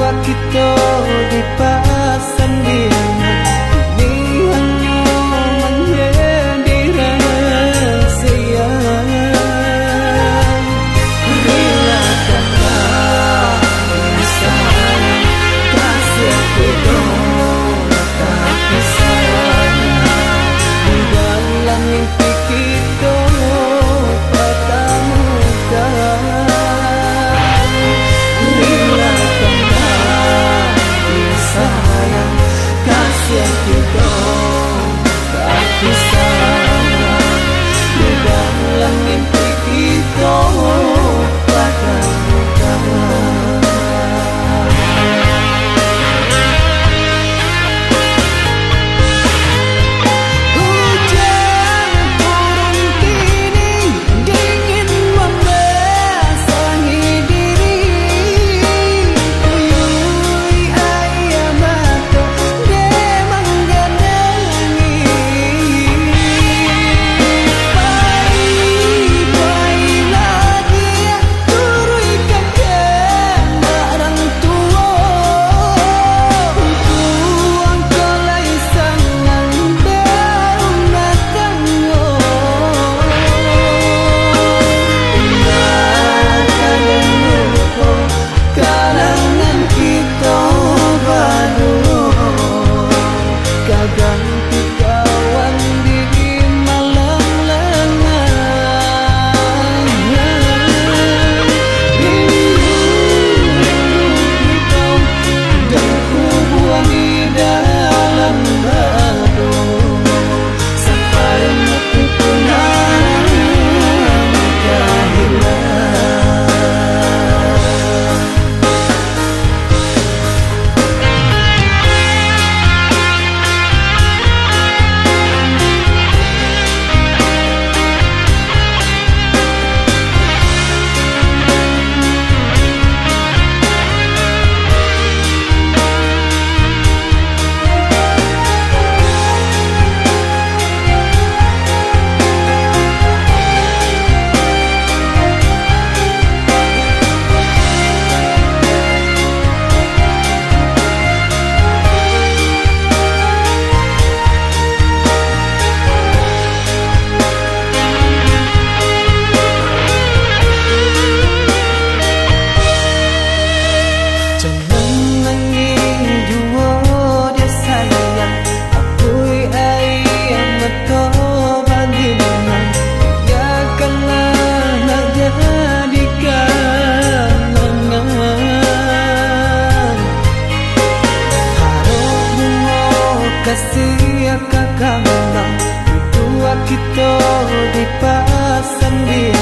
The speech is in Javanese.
waktu itu di kasih kakak Dua kita dipasang dia